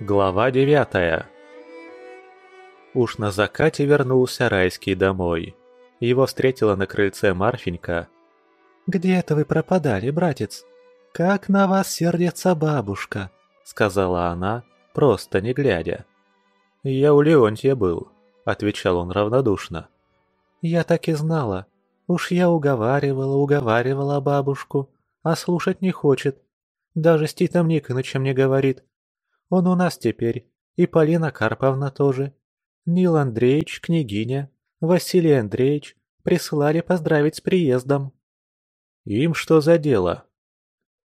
Глава девятая Уж на закате вернулся Райский домой. Его встретила на крыльце Марфенька. «Где это вы пропадали, братец? Как на вас сердится бабушка!» — сказала она, просто не глядя. «Я у Леонтия был», — отвечал он равнодушно. «Я так и знала. Уж я уговаривала, уговаривала бабушку, а слушать не хочет. Даже с Титом Никонычем не говорит. Он у нас теперь, и Полина Карповна тоже. Нил Андреевич, княгиня, Василий Андреевич прислали поздравить с приездом. Им что за дело?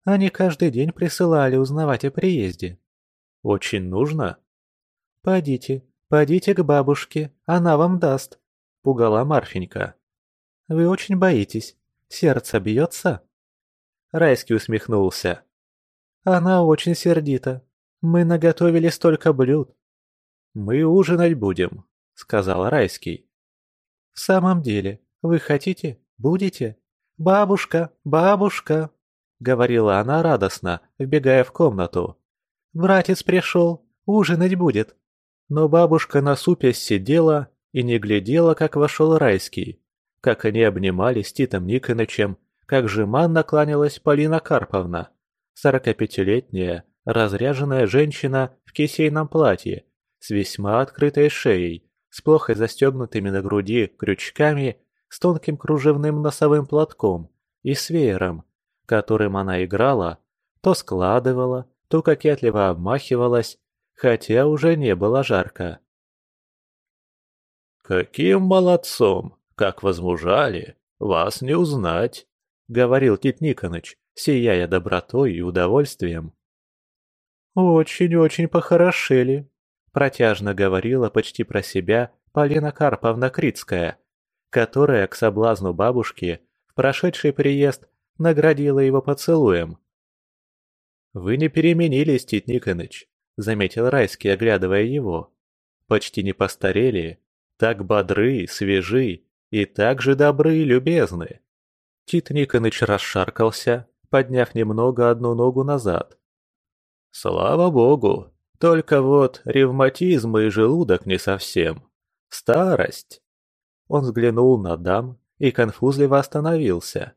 Они каждый день присылали узнавать о приезде. Очень нужно? Пойдите, пойдите к бабушке, она вам даст, пугала Марфенька. Вы очень боитесь, сердце бьется? Райский усмехнулся. Она очень сердита, мы наготовили столько блюд. Мы ужинать будем, сказал Райский. В самом деле, вы хотите? Будете? Бабушка, бабушка, говорила она радостно, вбегая в комнату. Братец пришел, ужинать будет. Но бабушка на супе сидела и не глядела, как вошел Райский, как они обнимались с Титом Никонычем, как жеманно кланялась Полина Карповна, сорокапятилетняя, разряженная женщина в кисейном платье, с весьма открытой шеей, с плохо застегнутыми на груди крючками, с тонким кружевным носовым платком и с веером, которым она играла, то складывала, то кокетливо обмахивалась, хотя уже не было жарко. «Каким молодцом! Как возмужали! Вас не узнать!» — говорил Тит Никоныч, сияя добротой и удовольствием. «Очень-очень похорошели», – протяжно говорила почти про себя Полина Карповна Крицкая, которая к соблазну бабушки в прошедший приезд наградила его поцелуем. «Вы не переменились, Тит Никоныч», – заметил Райский, оглядывая его. «Почти не постарели, так бодры, свежи и так же добры и любезны». Тит Никоныч расшаркался, подняв немного одну ногу назад. «Слава богу, только вот ревматизм и желудок не совсем. Старость». Он взглянул на дам и конфузливо остановился.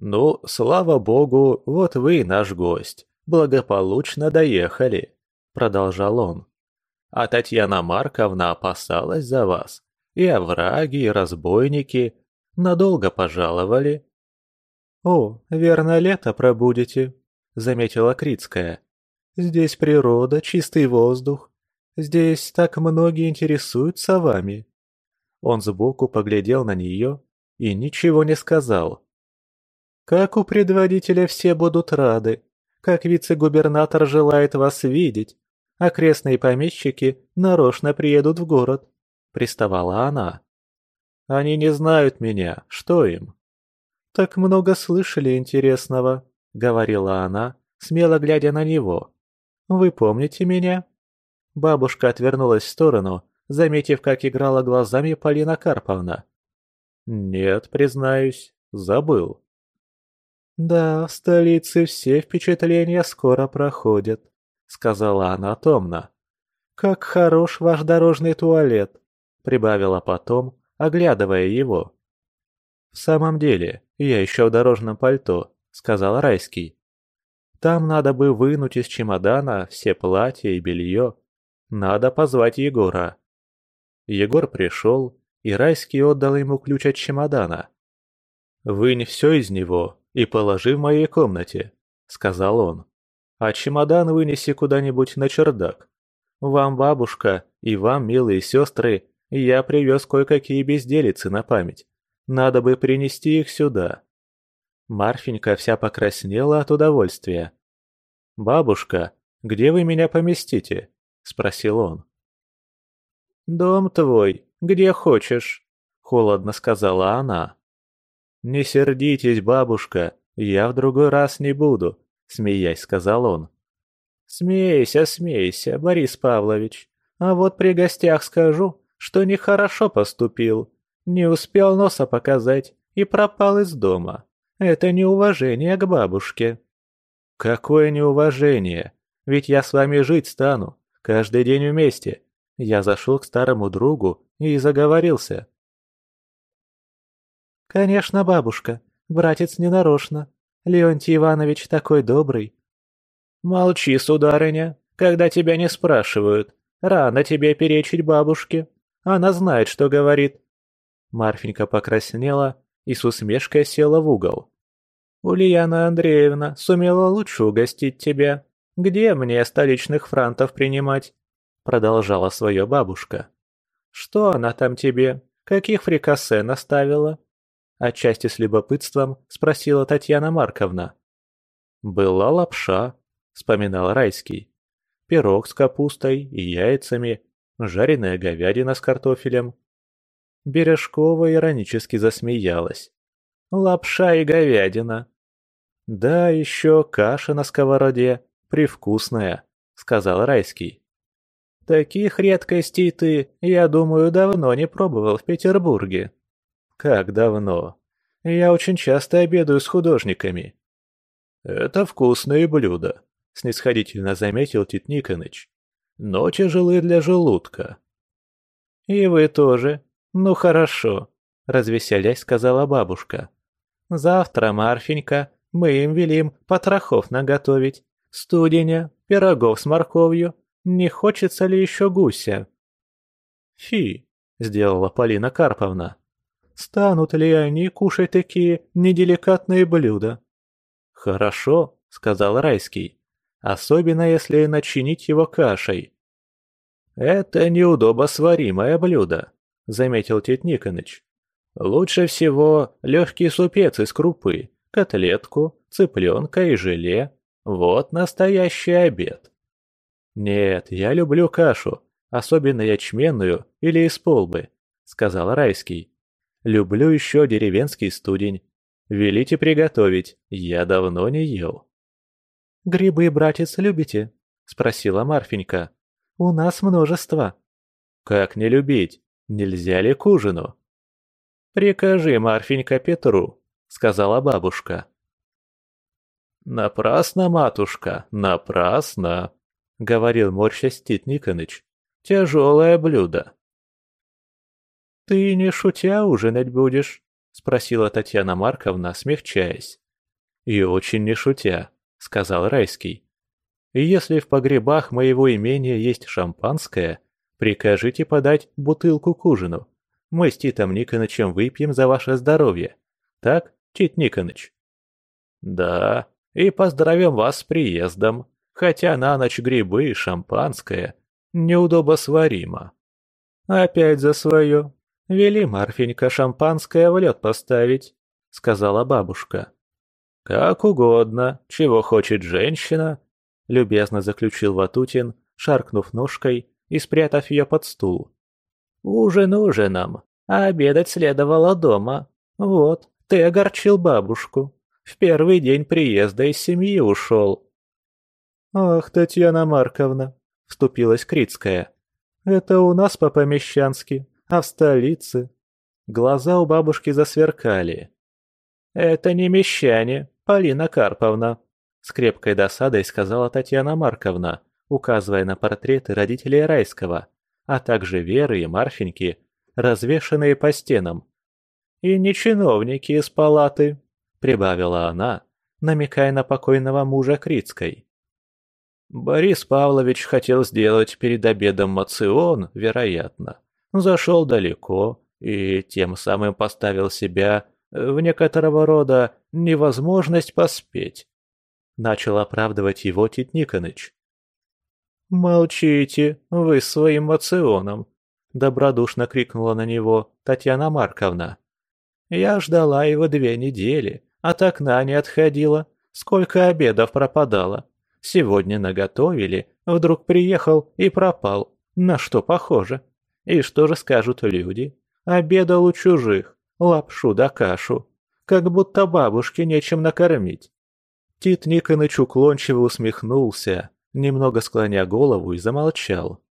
«Ну, слава богу, вот вы наш гость, благополучно доехали», — продолжал он. «А Татьяна Марковна опасалась за вас, и овраги, и разбойники надолго пожаловали». «О, верно, лето пробудете», — заметила Крицкая. «Здесь природа, чистый воздух. Здесь так многие интересуются вами». Он сбоку поглядел на нее и ничего не сказал. «Как у предводителя все будут рады, как вице-губернатор желает вас видеть. Окрестные помещики нарочно приедут в город», — приставала она. «Они не знают меня, что им?» «Так много слышали интересного», — говорила она, смело глядя на него. «Вы помните меня?» Бабушка отвернулась в сторону, заметив, как играла глазами Полина Карповна. «Нет, признаюсь, забыл». «Да, в столице все впечатления скоро проходят», — сказала она томно. «Как хорош ваш дорожный туалет», — прибавила потом, оглядывая его. «В самом деле, я еще в дорожном пальто», — сказал Райский. Там надо бы вынуть из чемодана все платья и белье. Надо позвать Егора. Егор пришел, и Райский отдал ему ключ от чемодана. «Вынь все из него и положи в моей комнате», — сказал он. «А чемодан вынеси куда-нибудь на чердак. Вам, бабушка, и вам, милые сестры, я привез кое-какие безделицы на память. Надо бы принести их сюда. Марфенька вся покраснела от удовольствия. «Бабушка, где вы меня поместите?» – спросил он. «Дом твой, где хочешь», – холодно сказала она. «Не сердитесь, бабушка, я в другой раз не буду», – смеясь сказал он. «Смейся, смейся, Борис Павлович, а вот при гостях скажу, что нехорошо поступил, не успел носа показать и пропал из дома. Это неуважение к бабушке». «Какое неуважение? Ведь я с вами жить стану, каждый день вместе. Я зашел к старому другу и заговорился. «Конечно, бабушка, братец ненарочно. Леонтий Иванович такой добрый». «Молчи, сударыня, когда тебя не спрашивают. Рано тебе перечить бабушке. Она знает, что говорит». Марфенька покраснела и с усмешкой села в угол. «Ульяна Андреевна сумела лучше угостить тебя. Где мне столичных франтов принимать?» Продолжала свое бабушка. «Что она там тебе? Каких фрикасе наставила?» Отчасти с любопытством спросила Татьяна Марковна. «Была лапша», — вспоминал Райский. «Пирог с капустой и яйцами, жареная говядина с картофелем». Бережкова иронически засмеялась. «Лапша и говядина». «Да, еще каша на сковороде, привкусная», — сказал Райский. «Таких редкостей ты, я думаю, давно не пробовал в Петербурге». «Как давно? Я очень часто обедаю с художниками». «Это вкусные блюда», — снисходительно заметил Тит Никоныч. «Но тяжелы для желудка». «И вы тоже. Ну хорошо», — развеселясь сказала бабушка. «Завтра, Марфенька, мы им велим потрохов наготовить, студеня, пирогов с морковью. Не хочется ли еще гуся?» «Фи», — сделала Полина Карповна. Станут ли они кушать такие неделикатные блюда? Хорошо, сказал Райский, особенно если начинить его кашей. Это неудобосваримое блюдо, заметил Тит Никоныч. Лучше всего легкий супец из крупы, котлетку, цыпленка и желе. Вот настоящий обед. Нет, я люблю кашу, особенно ячменную или из полбы, сказал Райский. Люблю еще деревенский студень. Велите приготовить, я давно не ел». «Грибы, братец, любите?» — спросила Марфенька. «У нас множество». «Как не любить? Нельзя ли к ужину?» «Прикажи, Марфенька, Петру», — сказала бабушка. «Напрасно, матушка, напрасно», — говорил морщась Тит Никоныч. «Тяжелое блюдо». «Ты не шутя ужинать будешь?» — спросила Татьяна Марковна, смягчаясь. «И очень не шутя», — сказал Райский. «Если в погребах моего имения есть шампанское, прикажите подать бутылку к ужину. Мы с Титом Никонычем выпьем за ваше здоровье. Так, Тит Никоныч?» «Да, и поздравим вас с приездом, хотя на ночь грибы и шампанское неудобосваримо». «Опять за свое», «Вели, Марфенька, шампанское в лед поставить», — сказала бабушка. «Как угодно, чего хочет женщина», — любезно заключил Ватутин, шаркнув ножкой и спрятав ее под стул. «Ужин ужином, а обедать следовало дома. Вот, ты огорчил бабушку. В первый день приезда из семьи ушел». «Ах, Татьяна Марковна», — вступилась Крицкая, — «это у нас по-помещански, а в столице? Глаза у бабушки засверкали. «Это не мещане, Полина Карповна», — с крепкой досадой сказала Татьяна Марковна, указывая на портреты родителей Райского, а также Веры и Марфеньки, развешанные по стенам. «И не чиновники из палаты», — прибавила она, намекая на покойного мужа Крицкой. Борис Павлович хотел сделать перед обедом мацион, вероятно, зашел далеко и тем самым поставил себя в некоторого рода невозможность поспеть. Начал оправдывать его Тит Никоныч. «Молчите, вы своим мационом!» — добродушно крикнула на него Татьяна Марковна. «Я ждала его две недели, от окна не отходила, сколько обедов пропадало. Сегодня наготовили, вдруг приехал и пропал. На что похоже?» И что же скажут люди? Обедал у чужих, лапшу да кашу. Как будто бабушке нечем накормить. Тит Никоныч уклончиво усмехнулся, немного склоня голову и замолчал.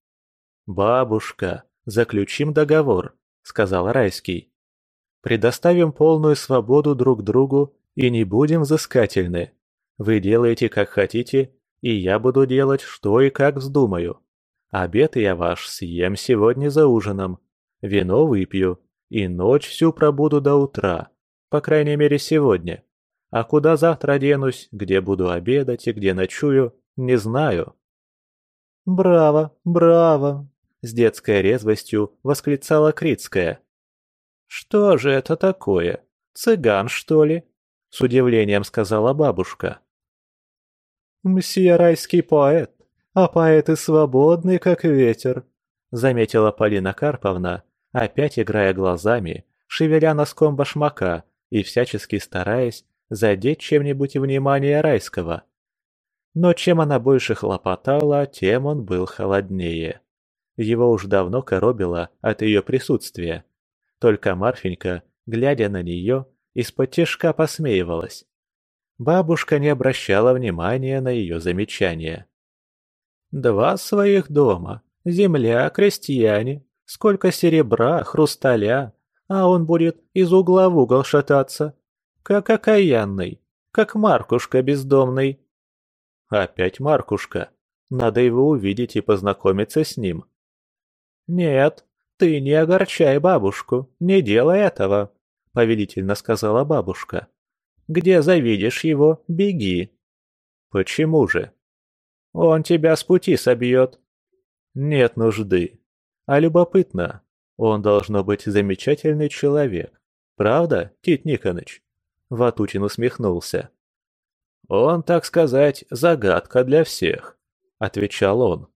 «Бабушка, заключим договор», — сказал Райский. «Предоставим полную свободу друг другу и не будем взыскательны. Вы делаете как хотите, и я буду делать, что и как вздумаю. Обед я ваш съем сегодня за ужином, вино выпью, и ночь всю пробуду до утра, по крайней мере сегодня. А куда завтра денусь, где буду обедать и где ночую, не знаю». «Браво, браво!» — с детской резвостью восклицала Крицкая. «Что же это такое? Цыган, что ли?» — с удивлением сказала бабушка. «Мсье райский поэт, а поэты свободны, как ветер», — заметила Полина Карповна, опять играя глазами, шевеля носком башмака и всячески стараясь задеть чем-нибудь внимание райского. Но чем она больше хлопотала, тем он был холоднее. Его уж давно коробило от ее присутствия. Только Марфенька, глядя на нее, из-под тяжка посмеивалась. Бабушка не обращала внимания на ее замечания. «Два своих дома, земля, крестьяне, сколько серебра, хрусталя, а он будет из угла в угол шататься, как окаянный, как Маркушка бездомный». Опять Маркушка. Надо его увидеть и познакомиться с ним. «Нет, ты не огорчай бабушку, не делай этого», — повелительно сказала бабушка. «Где завидишь его, беги». «Почему же?» «Он тебя с пути собьет». «Нет нужды. А любопытно, он должно быть замечательный человек. Правда, Тит Никоныч?» Ватутин усмехнулся. «Он, так сказать, загадка для всех», — отвечал он.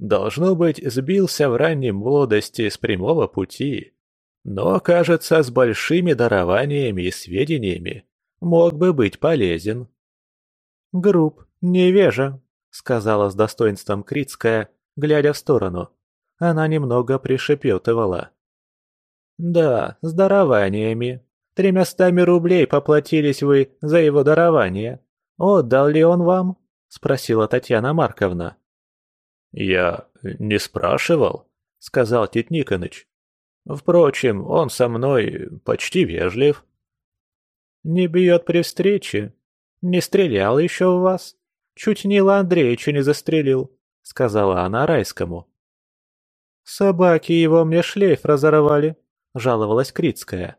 «Должно быть, сбился в ранней молодости с прямого пути, но, кажется, с большими дарованиями и сведениями мог бы быть полезен». «Груб, невежа», — сказала с достоинством Критская, глядя в сторону. Она немного пришепетывала. «Да, с дарованиями. Тремястами рублей поплатились вы за его дарование. «Отдал ли он вам?» – спросила Татьяна Марковна. «Я не спрашивал», – сказал Тит Никоныч. «Впрочем, он со мной почти вежлив». «Не бьет при встрече? Не стрелял еще в вас? Чуть Нила Андреевича не застрелил», – сказала она Райскому. «Собаки его мне шлейф разорвали», – жаловалась Крицкая.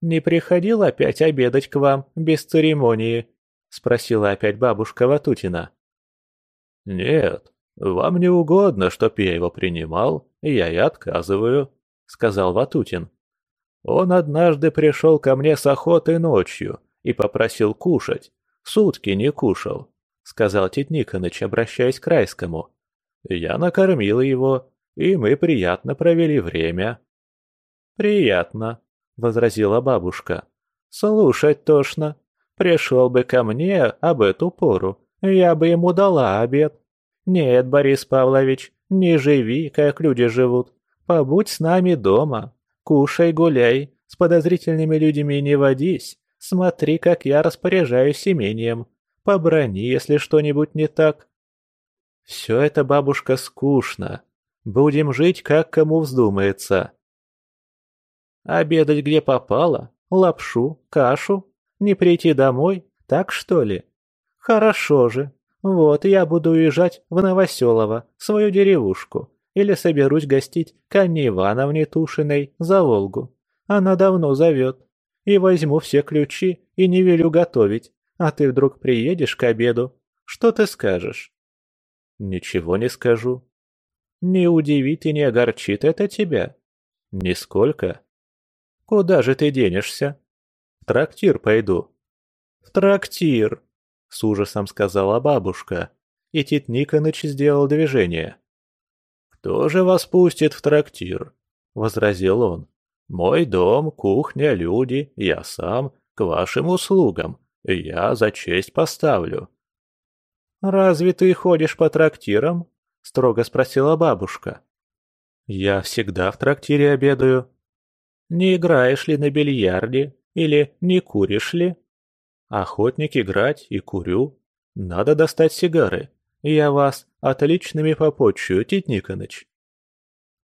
«Не приходил опять обедать к вам без церемонии?» — спросила опять бабушка Ватутина. «Нет, вам не угодно, чтоб я его принимал, я и отказываю», — сказал Ватутин. «Он однажды пришел ко мне с охоты ночью и попросил кушать. Сутки не кушал», — сказал Тит Никоныч, обращаясь к Райскому. «Я накормил его, и мы приятно провели время». «Приятно», — возразила бабушка. «Слушать тошно. Пришел бы ко мне об эту пору, я бы ему дала обед. Нет, Борис Павлович, не живи, как люди живут. Побудь с нами дома. Кушай, гуляй, с подозрительными людьми не водись. Смотри, как я распоряжаюсь имением. Поброни, если что-нибудь не так. Все это, бабушка, скучно. Будем жить, как кому вздумается. Обедать где попало, лапшу, кашу, не прийти домой? Так что ли? Хорошо же. Вот я буду уезжать в Новоселово, свою деревушку. Или соберусь гостить к Анне Ивановне Тушиной за Волгу. Она давно зовет. И возьму все ключи и не велю готовить. А ты вдруг приедешь к обеду. Что ты скажешь? Ничего не скажу. Не удивит и не огорчит это тебя? Нисколько. Куда же ты денешься? Трактир пойду». «В трактир», — с ужасом сказала бабушка, и Тит Никоныч сделал движение. «Кто же вас пустит в трактир?» — возразил он. «Мой дом, кухня, люди, я сам, к вашим услугам. Я за честь поставлю». «Разве ты ходишь по трактирам?» — строго спросила бабушка. «Я всегда в трактире обедаю». «Не играешь ли на бильярде или не куришь ли?» «Охотник играть и курю. Надо достать сигары. Я вас отличными попотчую, Тит Никоныч».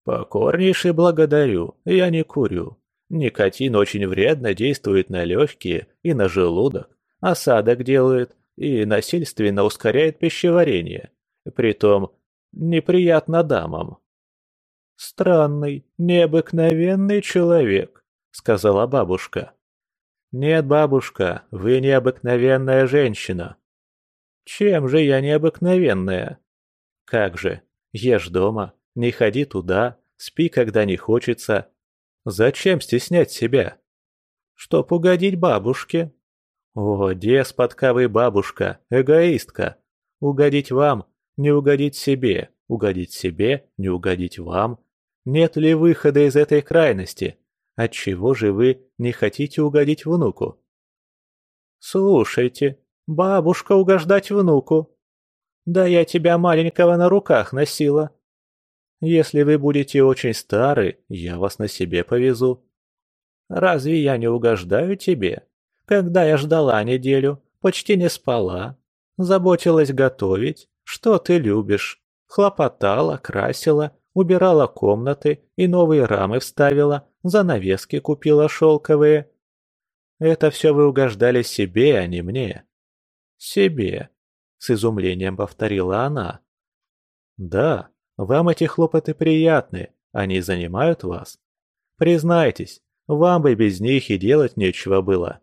«Покорнейше благодарю, я не курю. Никотин очень вредно действует на легкие и на желудок, осадок делает и насильственно ускоряет пищеварение. Притом, неприятно дамам. «Странный, необыкновенный человек», — сказала бабушка. «Нет, бабушка, вы необыкновенная женщина». «Чем же я необыкновенная?» «Как же, ешь дома, не ходи туда, спи, когда не хочется. Зачем стеснять себя?» «Чтоб угодить бабушке». «О, деспотка вы бабушка, эгоистка. Угодить вам, не угодить себе, угодить себе, не угодить вам. Нет ли выхода из этой крайности? Отчего же вы не хотите угодить внуку? Слушайте, бабушка угождать внуку. Да я тебя маленького на руках носила. Если вы будете очень стары, я вас на себе повезу. Разве я не угождаю тебе? Когда я ждала неделю, почти не спала, заботилась готовить, что ты любишь, хлопотала, красила, убирала комнаты и новые рамы вставила, занавески купила шелковые. Это все вы угождали себе, а не мне. Себе, с изумлением повторила она. Да, вам эти хлопоты приятны, они занимают вас. Признайтесь, вам бы без них и делать нечего было.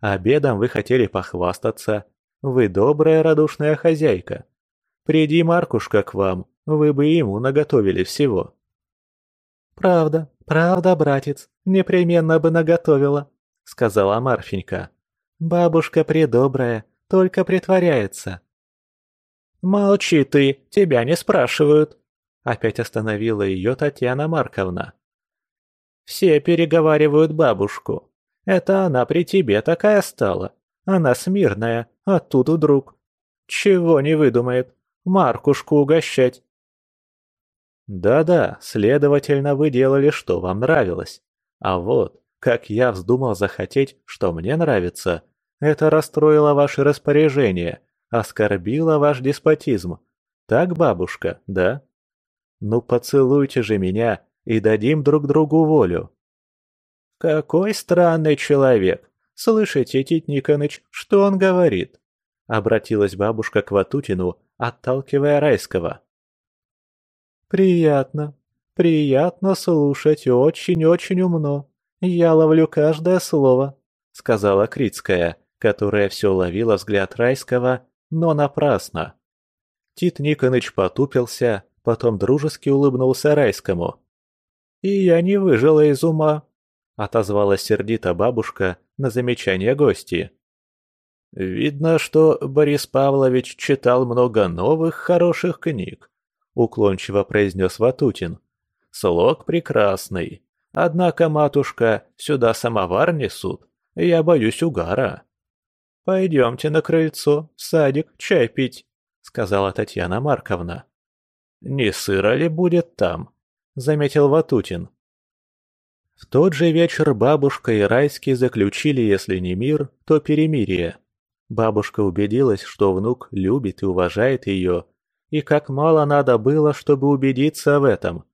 Обедом вы хотели похвастаться. Вы добрая радушная хозяйка. Приди Маркушка к вам, вы бы ему наготовили всего». «Правда, правда, братец, непременно бы наготовила», — сказала Марфенька. «Бабушка предобрая, только притворяется». «Молчи ты, тебя не спрашивают», — опять остановила ее Татьяна Марковна. «Все переговаривают бабушку. Это она при тебе такая стала. Она смирная, а тут вдруг. Чего не выдумает, Маркушку угощать. Да-да, следовательно, вы делали, что вам нравилось. А вот, как я вздумал захотеть, что мне нравится, это расстроило ваше распоряжение, оскорбило ваш деспотизм. Так, бабушка, да? Ну поцелуйте же меня и дадим друг другу волю. Какой странный человек. Слышите, Тит Никоныч, что он говорит? Обратилась бабушка к Ватутину, отталкивая Райского. «Приятно, приятно слушать, очень-очень умно. Я ловлю каждое слово», — сказала Крицкая, которая все ловила взгляд Райского, но напрасно. Тит Никоныч потупился, потом дружески улыбнулся Райскому. «И я не выжила из ума», — отозвалась сердито бабушка на замечание гости. «Видно, что Борис Павлович читал много новых хороших книг», — уклончиво произнес Ватутин. «Слог прекрасный. Однако, матушка, сюда самовар несут. Я боюсь угара». «Пойдемте на крыльцо, в садик, чай пить», — сказала Татьяна Марковна. «Не сыро ли будет там?» — заметил Ватутин. В тот же вечер бабушка и Райский заключили, если не мир, то перемирие. Бабушка убедилась, что внук любит и уважает ее, и как мало надо было, чтобы убедиться в этом.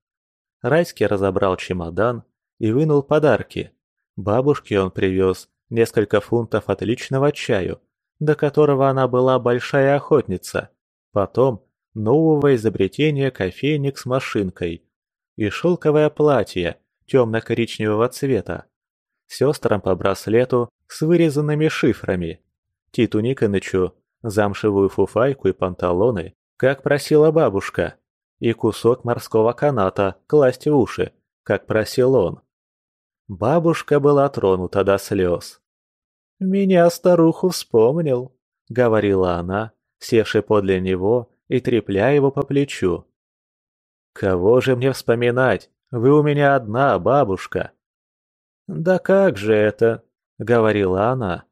Райский разобрал чемодан и вынул подарки. Бабушке он привез несколько фунтов отличного чаю, до которого она была большая охотница. Потом нового изобретения кофейник с машинкой и шелковое платье темно-коричневого цвета. Сестрам по браслету с вырезанными шифрами Титу Никонычу замшевую фуфайку и панталоны, как просила бабушка, и кусок морского каната класть в уши, как просил он. Бабушка была тронута до слез. «Меня старуху вспомнил», — говорила она, севши подле него и трепля его по плечу. «Кого же мне вспоминать? Вы у меня одна, бабушка». «Да как же это?» — говорила она.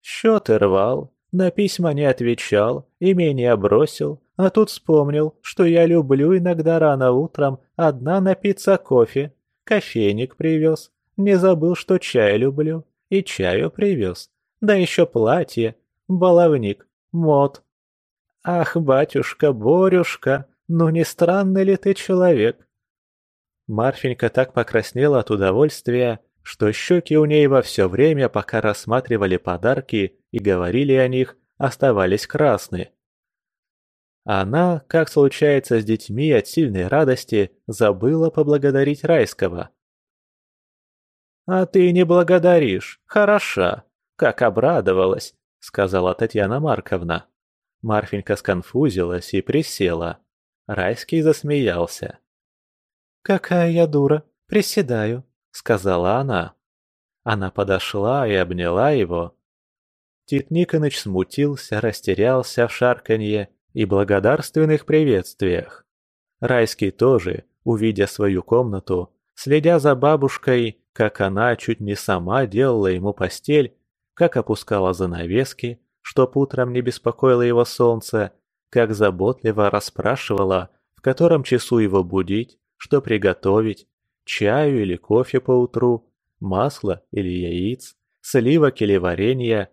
Счеты рвал, на письма не отвечал, имение бросил, а тут вспомнил, что я люблю иногда рано утром одна напиться кофе. Кофейник привез, не забыл, что чай люблю, и чаю привез. Да еще платье, баловник, мод. Ах, батюшка, Борюшка, ну не странный ли ты человек? Марфенька так покраснела от удовольствия, что щеки у ней во все время, пока рассматривали подарки и говорили о них, оставались красны. Она, как случается с детьми от сильной радости, забыла поблагодарить Райского. «А ты не благодаришь, хороша, как обрадовалась», — сказала Татьяна Марковна. Марфенька сконфузилась и присела. Райский засмеялся. «Какая я дура, приседаю», — сказала она. Она подошла и обняла его. Тит Никоныч смутился, растерялся в шарканье и благодарственных приветствиях. Райский тоже, увидя свою комнату, следя за бабушкой, как она чуть не сама делала ему постель, как опускала занавески, чтоб утром не беспокоило его солнце, как заботливо расспрашивала, в котором часу его будить, что приготовить, чаю или кофе поутру, масло или яиц, сливок или варенья,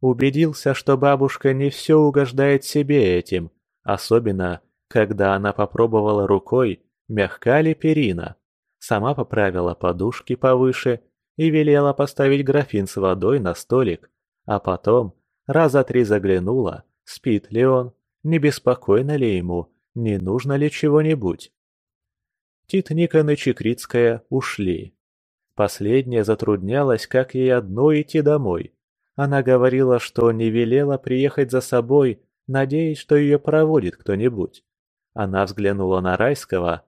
Убедился, что бабушка не все угождает себе этим, особенно, когда она попробовала рукой, мягка ли перина. Сама поправила подушки повыше и велела поставить графин с водой на столик, а потом раза три заглянула, спит ли он, не беспокойно ли ему, не нужно ли чего-нибудь. Тит Никоныч и Крицкая ушли. Последняя затруднялась, как ей одной идти домой. Она говорила, что не велела приехать за собой, надеясь, что ее проводит кто-нибудь. Она взглянула на Райского.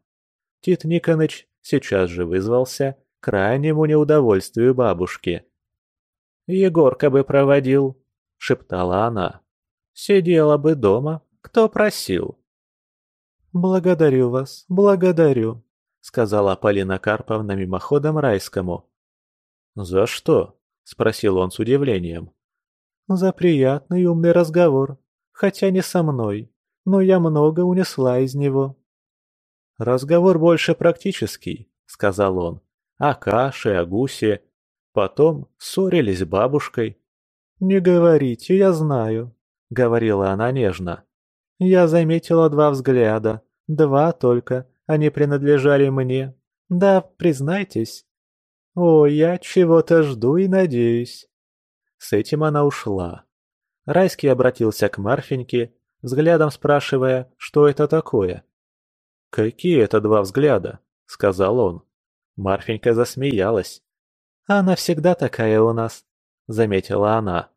Тит Никоныч сейчас же вызвался крайнему неудовольствию бабушки. «Егорка бы проводил», — шептала она. «Сидела бы дома, кто просил». «Благодарю вас, благодарю», — сказала Полина Карповна мимоходом Райскому. «За что?» — спросил он с удивлением. «За приятный умный разговор, хотя не со мной, но я много унесла из него». «Разговор больше практический», — сказал он, — «о каше, о гусе. Потом ссорились с бабушкой». «Не говорите, я знаю», — говорила она нежно. «Я заметила два взгляда, два только, они принадлежали мне. Да, признайтесь, «О, я чего-то жду и надеюсь». С этим она ушла. Райский обратился к Марфеньке, взглядом спрашивая, что это такое. «Какие это два взгляда?» — сказал он. Марфенька засмеялась. «Она всегда такая у нас», — заметила она.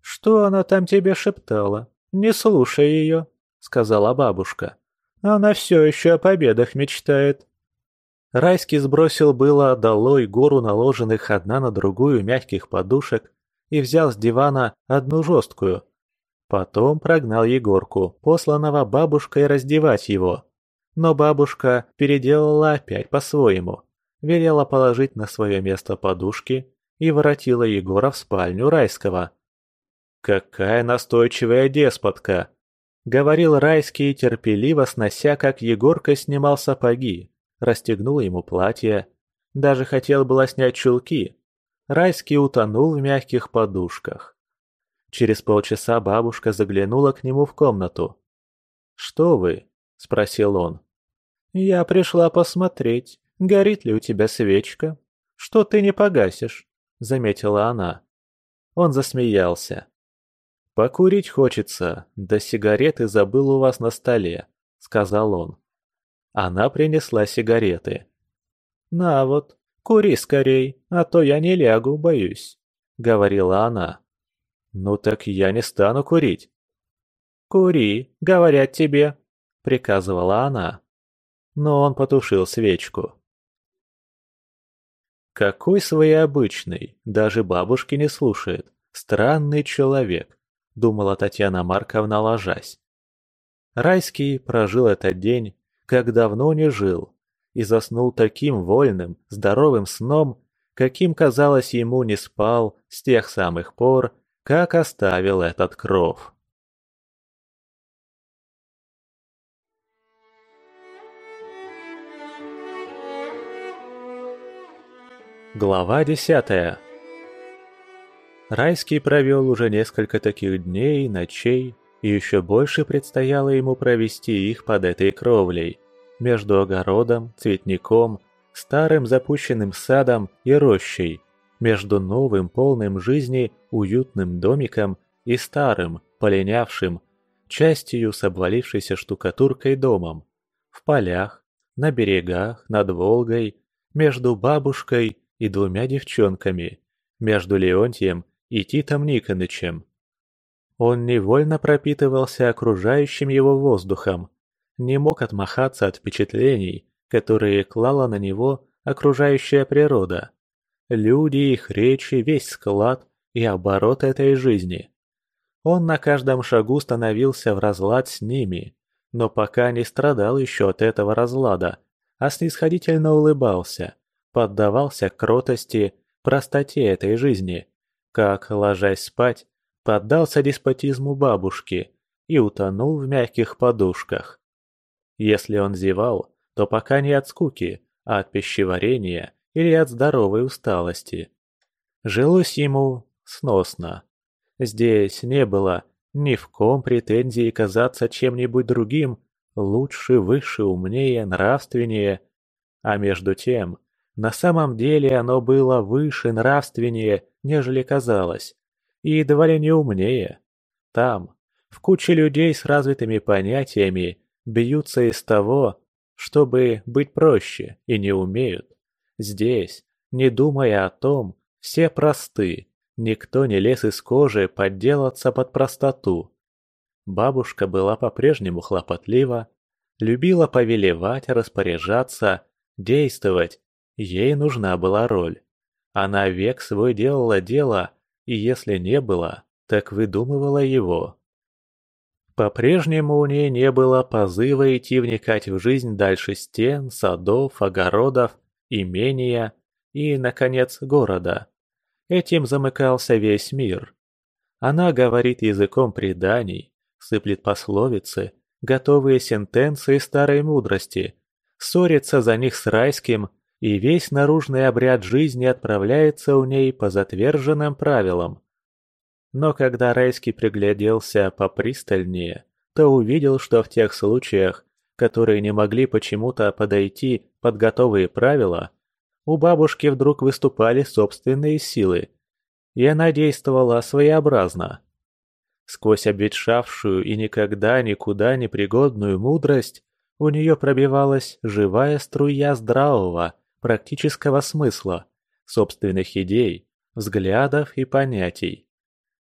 «Что она там тебе шептала? Не слушай ее», — сказала бабушка. «Она все еще о победах мечтает». Райский сбросил было долой гору наложенных одна на другую мягких подушек и взял с дивана одну жесткую. Потом прогнал Егорку, посланного бабушкой раздевать его. Но бабушка переделала опять по-своему, велела положить на свое место подушки и воротила Егора в спальню Райского. «Какая настойчивая деспотка!» — говорил Райский, терпеливо снося, как Егорка снимал сапоги, расстегнула ему платье, даже хотел было снять чулки. Райский утонул в мягких подушках. Через полчаса бабушка заглянула к нему в комнату. «Что вы?» – спросил он. «Я пришла посмотреть, горит ли у тебя свечка. Что ты не погасишь?» – заметила она. Он засмеялся. «Покурить хочется, да сигареты забыл у вас на столе», – сказал он. Она принесла сигареты. «На вот, кури скорей, а то я не лягу, боюсь», — говорила она. «Ну так я не стану курить». «Кури, говорят тебе», — приказывала она. Но он потушил свечку. Какой своеобычный, даже бабушки не слушает, странный человек, думала Татьяна Марковна, ложась. Райский прожил этот день как давно не жил, и заснул таким вольным, здоровым сном, каким, казалось, ему не спал с тех самых пор, как оставил этот кров. Глава десятая Райский провел уже несколько таких дней и ночей, еще больше предстояло ему провести их под этой кровлей, между огородом, цветником, старым запущенным садом и рощей, между новым полным жизни уютным домиком и старым, полинявшим, частью с обвалившейся штукатуркой домом, в полях, на берегах, над Волгой, между бабушкой и двумя девчонками, между Леонтием и Титом Никонычем. Он невольно пропитывался окружающим его воздухом, не мог отмахаться от впечатлений, которые клала на него окружающая природа. Люди, их речи, весь склад и оборот этой жизни. Он на каждом шагу становился в разлад с ними, но пока не страдал еще от этого разлада, а снисходительно улыбался, поддавался кротости, простоте этой жизни, как, ложась спать, поддался деспотизму бабушки и утонул в мягких подушках. Если он зевал, то пока не от скуки, а от пищеварения или от здоровой усталости. Жилось ему сносно. Здесь не было ни в ком претензии казаться чем-нибудь другим, лучше, выше, умнее, нравственнее. А между тем, на самом деле оно было выше, нравственнее, нежели казалось, и едва ли не умнее. Там, в куче людей с развитыми понятиями, бьются из того, чтобы быть проще, и не умеют. Здесь, не думая о том, все просты, никто не лез из кожи подделаться под простоту. Бабушка была по-прежнему хлопотлива, любила повелевать, распоряжаться, действовать, ей нужна была роль. Она век свой делала дело, и если не было, так выдумывала его. По-прежнему у ней не было позыва идти вникать в жизнь дальше стен, садов, огородов, имения и, наконец, города. Этим замыкался весь мир. Она говорит языком преданий, сыплет пословицы, готовые сентенции старой мудрости, ссорится за них с райским, и весь наружный обряд жизни отправляется у ней по затверженным правилам. Но когда Райский пригляделся попристальнее, то увидел, что в тех случаях, которые не могли почему-то подойти под готовые правила, у бабушки вдруг выступали собственные силы, и она действовала своеобразно. Сквозь обветшавшую и никогда никуда не пригодную мудрость у нее пробивалась живая струя здравого, практического смысла, собственных идей, взглядов и понятий.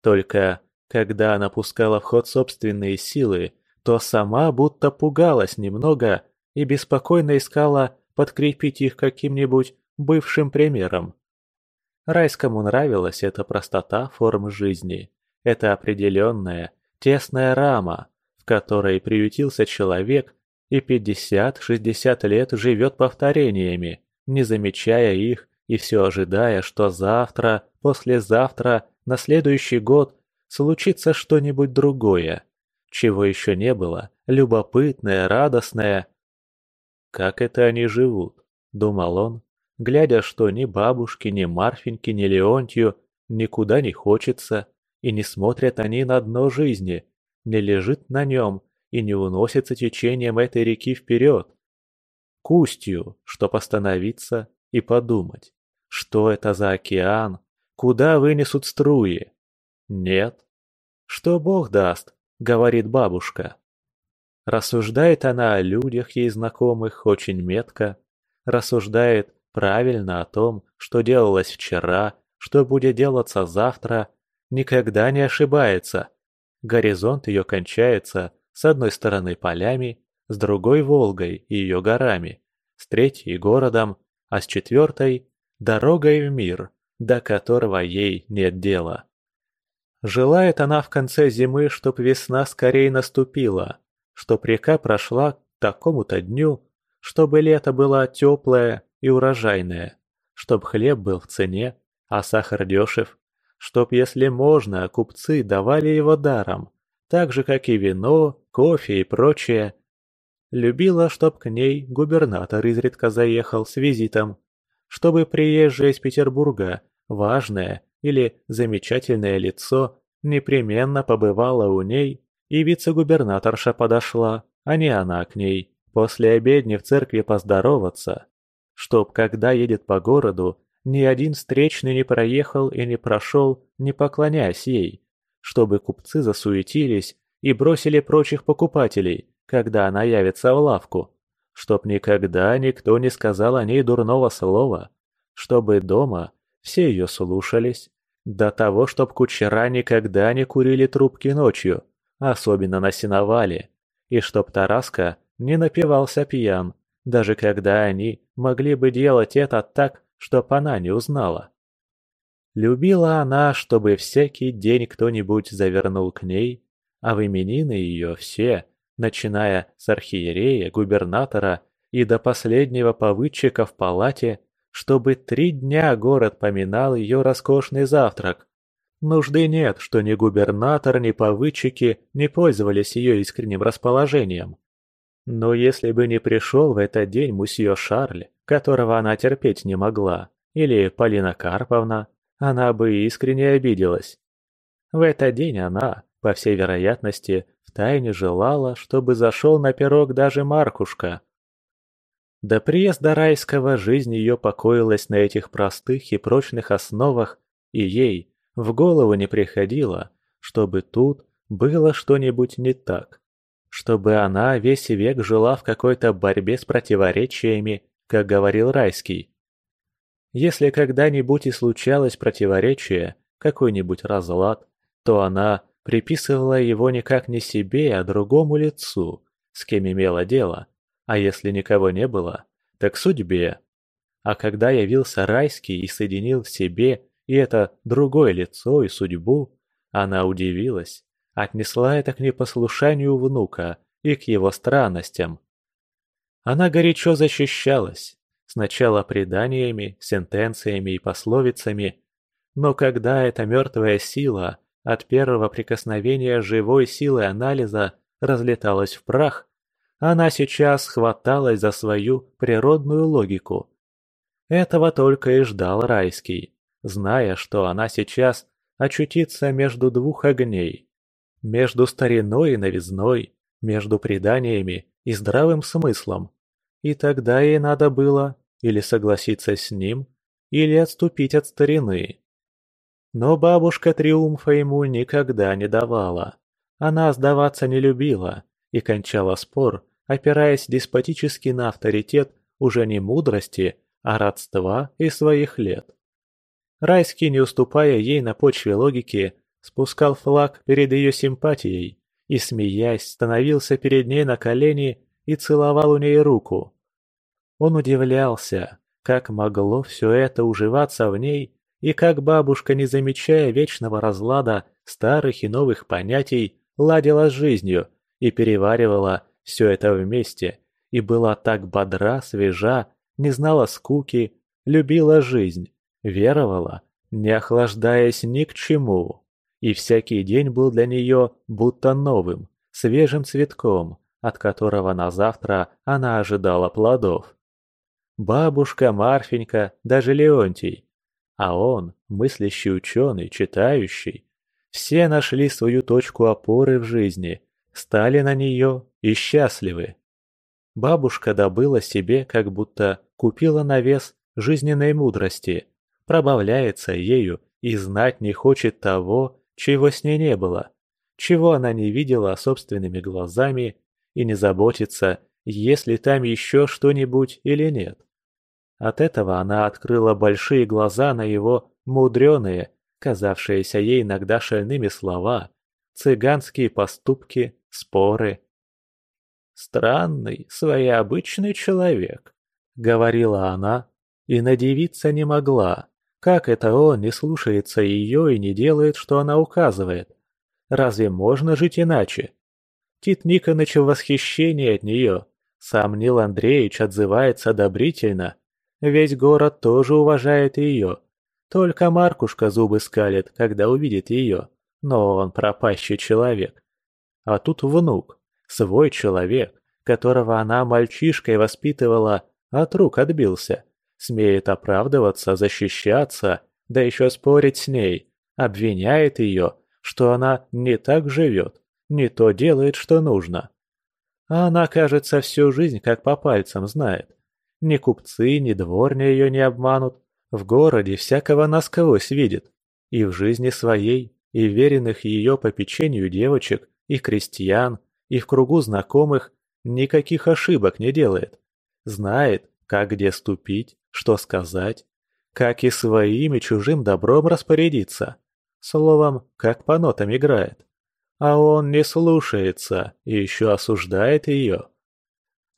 Только когда она пускала в ход собственные силы, то сама будто пугалась немного и беспокойно искала подкрепить их каким-нибудь бывшим примером. Райскому нравилась эта простота форм жизни, эта определенная, тесная рама, в которой приютился человек и 50-60 лет живет повторениями, не замечая их и все ожидая, что завтра, послезавтра на следующий год случится что-нибудь другое, чего еще не было, любопытное, радостное. «Как это они живут?» – думал он, глядя, что ни бабушке, ни Марфеньке, ни Леонтью никуда не хочется, и не смотрят они на дно жизни, не лежит на нем и не уносится течением этой реки вперед. К устью, чтоб остановиться и подумать, что это за океан, Куда вынесут струи? Нет. Что Бог даст, говорит бабушка. Рассуждает она о людях ей знакомых очень метко, рассуждает правильно о том, что делалось вчера, что будет делаться завтра, никогда не ошибается. Горизонт ее кончается с одной стороны полями, с другой Волгой и ее горами, с третьей городом, а с четвертой – дорогой в мир, до которого ей нет дела. Желает она в конце зимы, чтоб весна скорее наступила, чтоб река прошла к такому-то дню, чтобы лето было теплое и урожайное, чтоб хлеб был в цене, а сахар дешев, чтоб, если можно, купцы давали его даром, так же, как и вино, кофе и прочее. Любила, чтоб к ней губернатор изредка заехал с визитом, чтобы приезжие из Петербурга важное или замечательное лицо непременно побывало у ней, и вице-губернаторша подошла, а не она к ней, после обедни в церкви поздороваться, чтоб, когда едет по городу, ни один встречный не проехал и не прошел, не поклоняясь ей, чтобы купцы засуетились и бросили прочих покупателей, когда она явится в лавку, чтоб никогда никто не сказал о ней дурного слова, чтобы дома все ее слушались, до того, чтоб кучера никогда не курили трубки ночью, особенно на сеновале, и чтоб Тараска не напивался пьян, даже когда они могли бы делать это так, чтоб она не узнала. Любила она, чтобы всякий день кто-нибудь завернул к ней, а в именины ее все, начиная с архиерея, губернатора и до последнего повыдчика в палате, чтобы три дня город поминал ее роскошный завтрак. Нужды нет, что ни губернатор, ни повыдчики не пользовались ее искренним расположением. Но если бы не пришел в этот день мусье Шарль, которого она терпеть не могла, или Полина Карповна, она бы искренне обиделась. В этот день она, по всей вероятности, втайне желала, чтобы зашел на пирог даже Маркушка. До приезда райского жизнь ее покоилась на этих простых и прочных основах, и ей в голову не приходило, чтобы тут было что-нибудь не так чтобы она весь век жила в какой-то борьбе с противоречиями, как говорил Райский. Если когда-нибудь и случалось противоречие, какой-нибудь разлад, то она приписывала его никак не себе, а другому лицу, с кем имела дело, а если никого не было, так судьбе. А когда явился Райский и соединил в себе и это другое лицо и судьбу, она удивилась, отнесла это к непослушанию внука и к его странностям. Она горячо защищалась, сначала преданиями, сентенциями и пословицами, но когда эта мертвая сила от первого прикосновения живой силы анализа разлеталась в прах, она сейчас хваталась за свою природную логику. Этого только и ждал Райский, зная, что она сейчас очутится между двух огней. Между стариной и новизной, между преданиями и здравым смыслом. И тогда ей надо было или согласиться с ним, или отступить от старины. Но бабушка триумфа ему никогда не давала. Она сдаваться не любила и кончала спор, опираясь деспотически на авторитет уже не мудрости, а родства и своих лет. Райский, не уступая ей на почве логики, спускал флаг перед ее симпатией и, смеясь, становился перед ней на колени и целовал у ней руку. Он удивлялся, как могло все это уживаться в ней, и как бабушка, не замечая вечного разлада старых и новых понятий, ладила с жизнью и переваривала все это вместе, и была так бодра, свежа, не знала скуки, любила жизнь, веровала, не охлаждаясь ни к чему и всякий день был для нее будто новым, свежим цветком, от которого на завтра она ожидала плодов. Бабушка, Марфенька, даже Леонтий. А он, мыслящий ученый, читающий, все нашли свою точку опоры в жизни, стали на нее и счастливы. Бабушка добыла себе, как будто купила на вес жизненной мудрости, пробавляется ею и знать не хочет того, чего с ней не было, чего она не видела собственными глазами и не заботится, есть ли там еще что-нибудь или нет. От этого она открыла большие глаза на его мудреные, казавшиеся ей иногда шальными слова, цыганские поступки, споры. «Странный, своеобычный человек», — говорила она, и надевиться не могла. Как это он не слушается ее и не делает, что она указывает? Разве можно жить иначе? Тит Никоныч в восхищении от нее. Сам Нил Андреевич отзывается одобрительно. Весь город тоже уважает ее. Только Маркушка зубы скалит, когда увидит ее. Но он пропащий человек. А тут внук, свой человек, которого она мальчишкой воспитывала, от рук отбился смеет оправдываться, защищаться, да еще спорить с ней, обвиняет ее, что она не так живет, не то делает, что нужно. А она, кажется, всю жизнь как по пальцам знает. Ни купцы, ни дворни ее не обманут, в городе всякого насквозь видит, и в жизни своей и веренных ее попечению девочек, и крестьян, и в кругу знакомых никаких ошибок не делает. Знает, как где ступить, что сказать, как и своим и чужим добром распорядиться. Словом, как по нотам играет. А он не слушается и еще осуждает ее.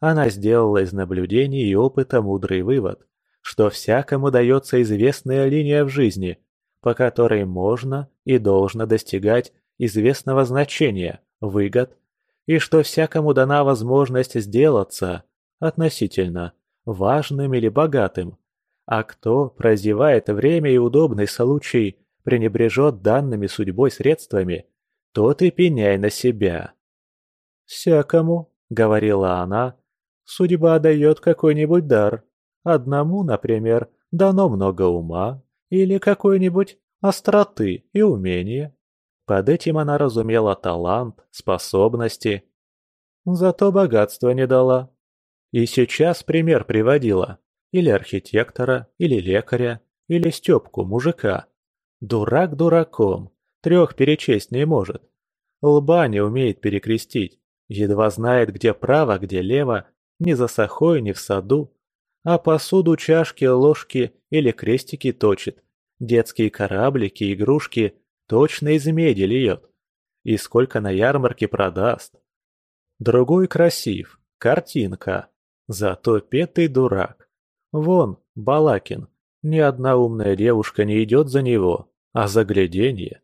Она сделала из наблюдений и опыта мудрый вывод, что всякому дается известная линия в жизни, по которой можно и должно достигать известного значения, выгод, и что всякому дана возможность сделаться, относительно, важным или богатым, а кто прозевает время и удобный случай, пренебрежет данными судьбой средствами, тот и пеняй на себя. «Всякому», — говорила она, — «судьба дает какой-нибудь дар. Одному, например, дано много ума или какой-нибудь остроты и умения. Под этим она разумела талант, способности. Зато богатство не дала. И сейчас пример приводила. Или архитектора, или лекаря, или Степку, мужика. Дурак дураком, трех перечесть не может. Лба не умеет перекрестить, едва знает, где право, где лево, ни за сахой, ни в саду. А посуду, чашки, ложки или крестики точит. Детские кораблики, игрушки точно из меди льет. И сколько на ярмарке продаст. Другой красив, картинка, зато петый дурак. Вон, Балакин. Ни одна умная девушка не идет за него, а загляденье.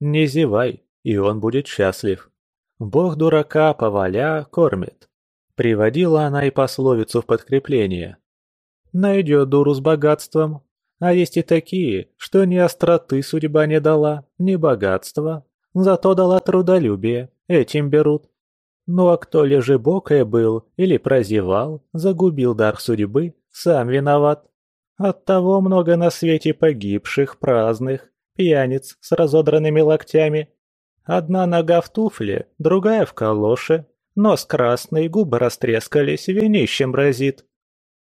Не зевай, и он будет счастлив. Бог дурака поваля кормит. Приводила она и пословицу в подкрепление. Найдет дуру с богатством. А есть и такие, что ни остроты судьба не дала, ни богатства. Зато дала трудолюбие, этим берут. Ну а кто лежебокое был или прозевал, загубил дар судьбы, сам виноват. Оттого много на свете погибших, праздных, пьяниц с разодранными локтями. Одна нога в туфле, другая в калоше, нос красный, губы растрескались, винищем разит.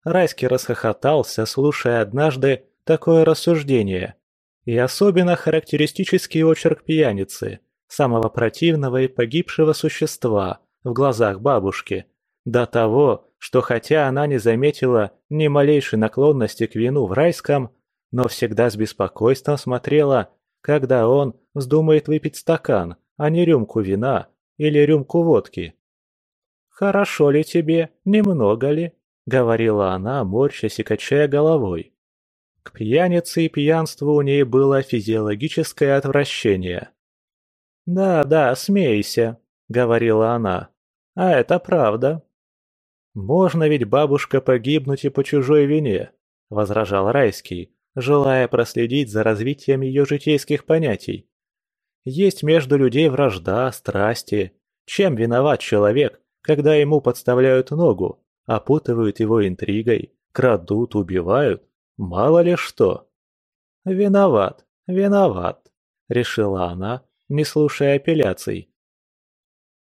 Райский расхохотался, слушая однажды такое рассуждение. И особенно характеристический очерк пьяницы, самого противного и погибшего существа в глазах бабушки, до того, что хотя она не заметила ни малейшей наклонности к вину в райском, но всегда с беспокойством смотрела, когда он вздумает выпить стакан, а не рюмку вина или рюмку водки. «Хорошо ли тебе, немного ли?» — говорила она, морщась и качая головой. К пьянице и пьянству у ней было физиологическое отвращение. «Да, да, смейся», — говорила она. «А это правда. «Можно ведь, бабушка, погибнуть и по чужой вине», — возражал Райский, желая проследить за развитием ее житейских понятий. «Есть между людей вражда, страсти. Чем виноват человек, когда ему подставляют ногу, опутывают его интригой, крадут, убивают? Мало ли что». «Виноват, виноват», — решила она, не слушая апелляций.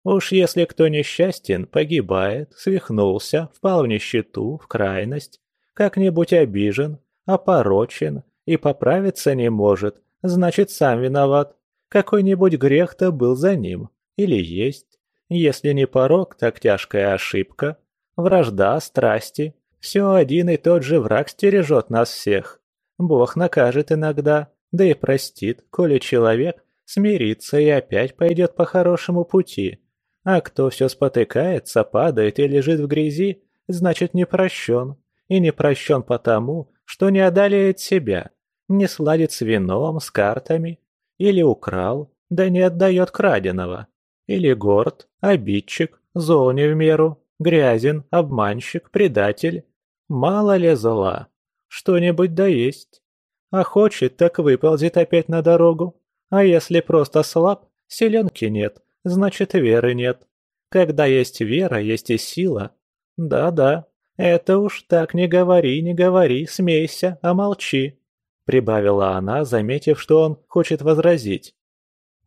Уж если кто несчастен, погибает, свихнулся, впал в нищету, в крайность, как-нибудь обижен, опорочен и поправиться не может, значит, сам виноват. Какой-нибудь грех-то был за ним. Или есть. Если не порог, так тяжкая ошибка. Вражда, страсти. Все один и тот же враг стережет нас всех. Бог накажет иногда, да и простит, коли человек смирится и опять пойдет по хорошему пути. А кто все спотыкается, падает и лежит в грязи, значит не прощен. И не прощен потому, что не одолеет себя, не сладит с вином, с картами. Или украл, да не отдает краденого. Или горд, обидчик, зол не в меру, грязен, обманщик, предатель. Мало ли зла, что-нибудь да есть. А хочет, так выползет опять на дорогу. А если просто слаб, селенки нет, значит веры нет. Когда есть вера, есть и сила. Да-да, это уж так не говори, не говори, смейся, а молчи. Прибавила она, заметив, что он хочет возразить.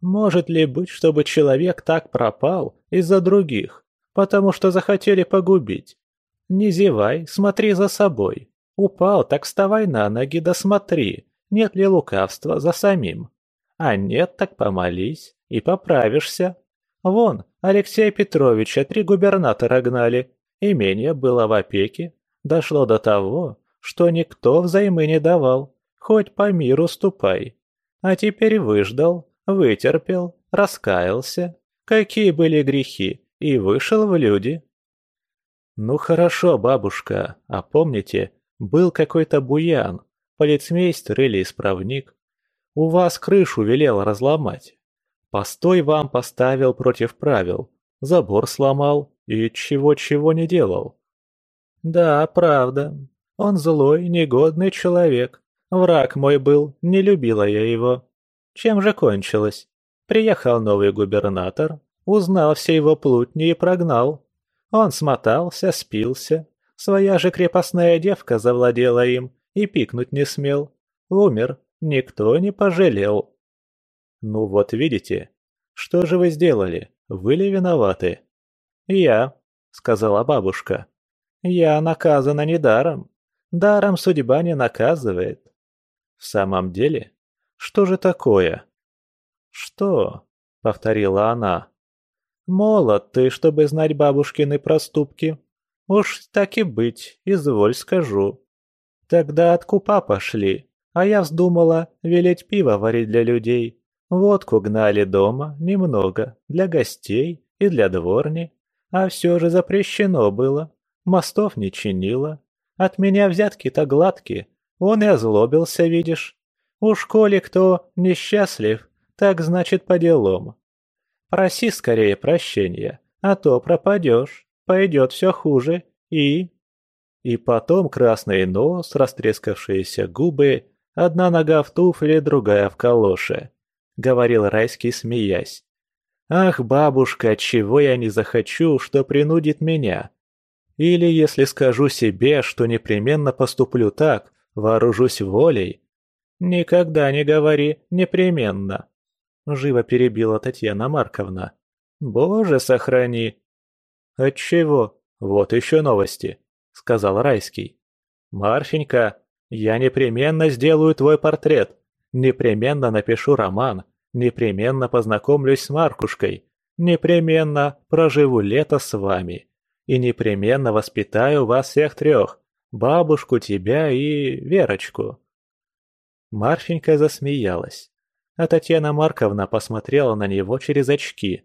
Может ли быть, чтобы человек так пропал из-за других, потому что захотели погубить? Не зевай, смотри за собой. Упал, так вставай на ноги да смотри, нет ли лукавства за самим. А нет, так помолись и поправишься. Вон, Алексея Петровича три губернатора гнали. Имение было в опеке. Дошло до того, что никто взаймы не давал. Хоть по миру ступай. А теперь выждал, вытерпел, раскаялся. Какие были грехи, и вышел в люди. Ну хорошо, бабушка, а помните, был какой-то буян, полицмейстер или исправник. У вас крышу велел разломать. Постой вам поставил против правил, забор сломал и чего-чего не делал. Да, правда, он злой, негодный человек. Враг мой был, не любила я его. Чем же кончилось? Приехал новый губернатор, узнал все его плутни и прогнал. Он смотался, спился. Своя же крепостная девка завладела им и пикнуть не смел. Умер, никто не пожалел. Ну вот видите, что же вы сделали? Вы ли виноваты? Я, сказала бабушка. Я наказана недаром. Даром судьба не наказывает. В самом деле? Что же такое? Что? Повторила она. Молод ты, чтобы знать бабушкины проступки. Уж так и быть, изволь скажу. Тогда от купа пошли, а я вздумала велеть пиво варить для людей. Водку гнали дома, немного, для гостей и для дворни. А все же запрещено было. Мостов не чинила. От меня взятки-то гладкие. Он и озлобился, видишь. Уж коли кто несчастлив, так значит по делам. Проси скорее прощения, а то пропадешь, пойдет все хуже и... И потом красный нос, растрескавшиеся губы, одна нога в туфле, другая в калоше. Говорил Райский, смеясь. «Ах, бабушка, чего я не захочу, что принудит меня? Или если скажу себе, что непременно поступлю так, вооружусь волей?» «Никогда не говори «непременно», — живо перебила Татьяна Марковна. «Боже, сохрани!» «Отчего? Вот еще новости», — сказал Райский. «Марфенька, я непременно сделаю твой портрет, непременно напишу роман, непременно познакомлюсь с Маркушкой, непременно проживу лето с вами и непременно воспитаю вас всех трех, бабушку, тебя и Верочку». Марфенька засмеялась, а Татьяна Марковна посмотрела на него через очки.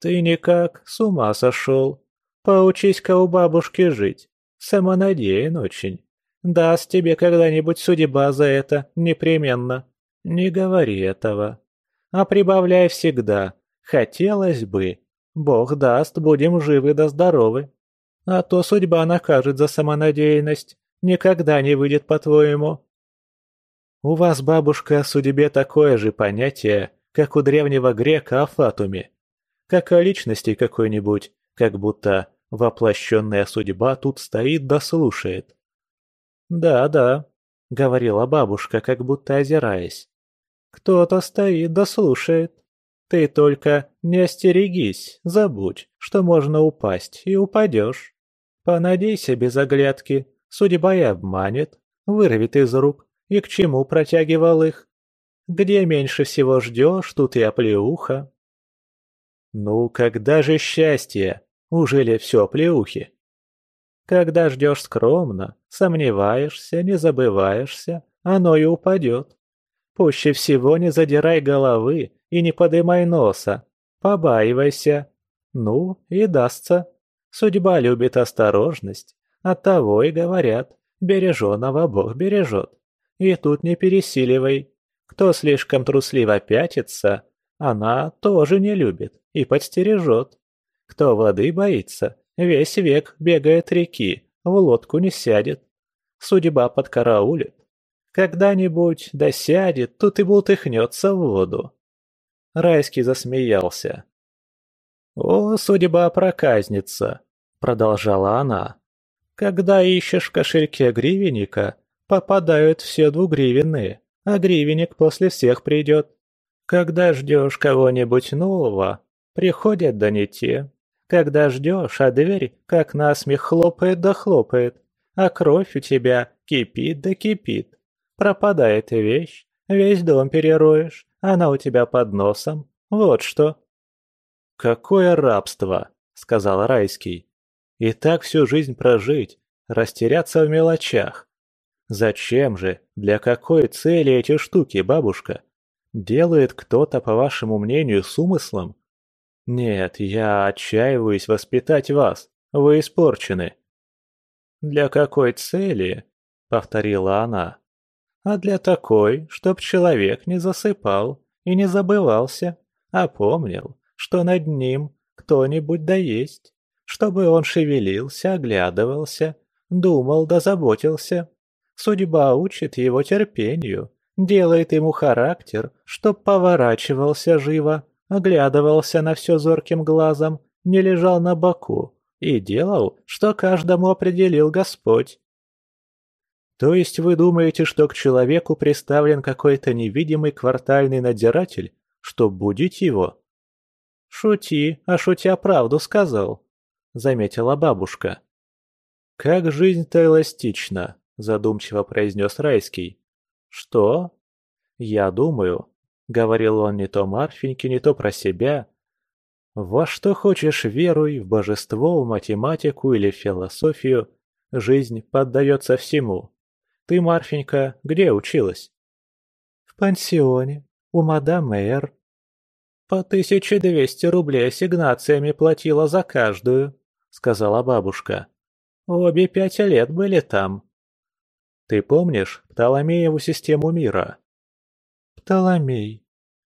«Ты никак с ума сошел. Поучись-ка у бабушки жить. Самонадеян очень. Даст тебе когда-нибудь судьба за это, непременно. Не говори этого. А прибавляй всегда. Хотелось бы. Бог даст, будем живы да здоровы. А то судьба накажет за самонадеянность. Никогда не выйдет, по-твоему. У вас, бабушка, о судьбе такое же понятие, как у древнего грека о фатуме. Как о личности какой-нибудь, как будто воплощенная судьба тут стоит да слушает. «Да-да», — говорила бабушка, как будто озираясь. «Кто-то стоит да слушает. Ты только не остерегись, забудь, что можно упасть, и упадешь. Понадейся без оглядки, судьба и обманет, вырвет из рук, и к чему протягивал их? Где меньше всего ждешь, тут и оплеуха. Ну, когда же счастье? Ужели все оплеухи? Когда ждешь скромно, сомневаешься, не забываешься, оно и упадет. Пуще всего не задирай головы и не подымай носа. Побаивайся. Ну, и дастся. Судьба любит осторожность. Оттого и говорят, береженого Бог бережет. И тут не пересиливай. Кто слишком трусливо пятится, она тоже не любит и подстережет. Кто воды боится, весь век бегает реки, в лодку не сядет. Судьба подкараулит. Когда-нибудь досядет, тут и бултыхнется в воду. Райский засмеялся. «О, судьба проказница!» — продолжала она. «Когда ищешь в кошельке гривенника, попадают все двугривенные, а гривенник после всех придет. Когда ждешь кого-нибудь нового, приходят да не те. Когда ждешь, а дверь как насмех хлопает да хлопает, а кровь у тебя кипит да кипит. Пропадает вещь, весь дом перероешь, Она у тебя под носом. Вот что». «Какое рабство!» — сказал Райский. «И так всю жизнь прожить, растеряться в мелочах. Зачем же, для какой цели эти штуки, бабушка? Делает кто-то, по вашему мнению, с умыслом? Нет, я отчаиваюсь воспитать вас, вы испорчены. «Для какой цели?» — повторила она. «А для такой, чтоб человек не засыпал и не забывался, а помнил, что над ним кто-нибудь да есть, чтобы он шевелился, оглядывался, думал да заботился. Судьба учит его терпению, делает ему характер, чтоб поворачивался живо, оглядывался на все зорким глазом, не лежал на боку и делал, что каждому определил Господь. То есть вы думаете, что к человеку приставлен какой-то невидимый квартальный надзиратель, чтоб будить его? Шути, а шутя правду сказал, заметила бабушка. Как жизнь-то эластична, задумчиво произнес Райский. Что? Я думаю, говорил он не то Марфеньке, не то про себя. Во что хочешь веруй, в божество, в математику или в философию, жизнь поддается всему. Ты, Марфенька, где училась? В пансионе, у мадам Мэр. По тысяче двести рублей ассигнациями платила за каждую, сказала бабушка. Обе пять лет были там. Ты помнишь Птоломееву систему мира? Птоломей.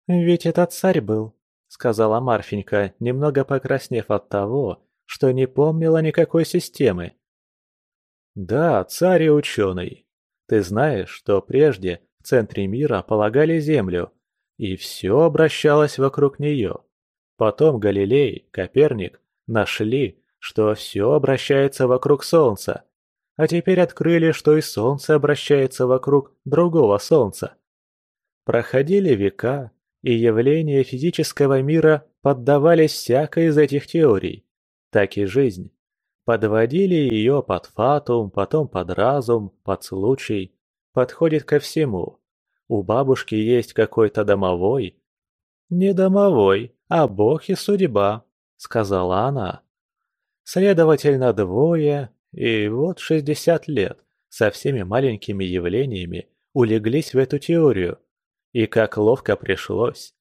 Ведь этот царь был, сказала Марфенька, немного покраснев от того, что не помнила никакой системы. Да, царь и ученый. Ты знаешь, что прежде в центре мира полагали Землю, и все обращалось вокруг нее. Потом Галилей, Коперник нашли, что все обращается вокруг Солнца, а теперь открыли, что и Солнце обращается вокруг другого Солнца. Проходили века, и явления физического мира поддавались всякой из этих теорий, так и жизнь. Подводили ее под фатум, потом под разум, под случай, подходит ко всему. У бабушки есть какой-то домовой. «Не домовой, а бог и судьба», — сказала она. Следовательно, двое, и вот шестьдесят лет со всеми маленькими явлениями улеглись в эту теорию. И как ловко пришлось.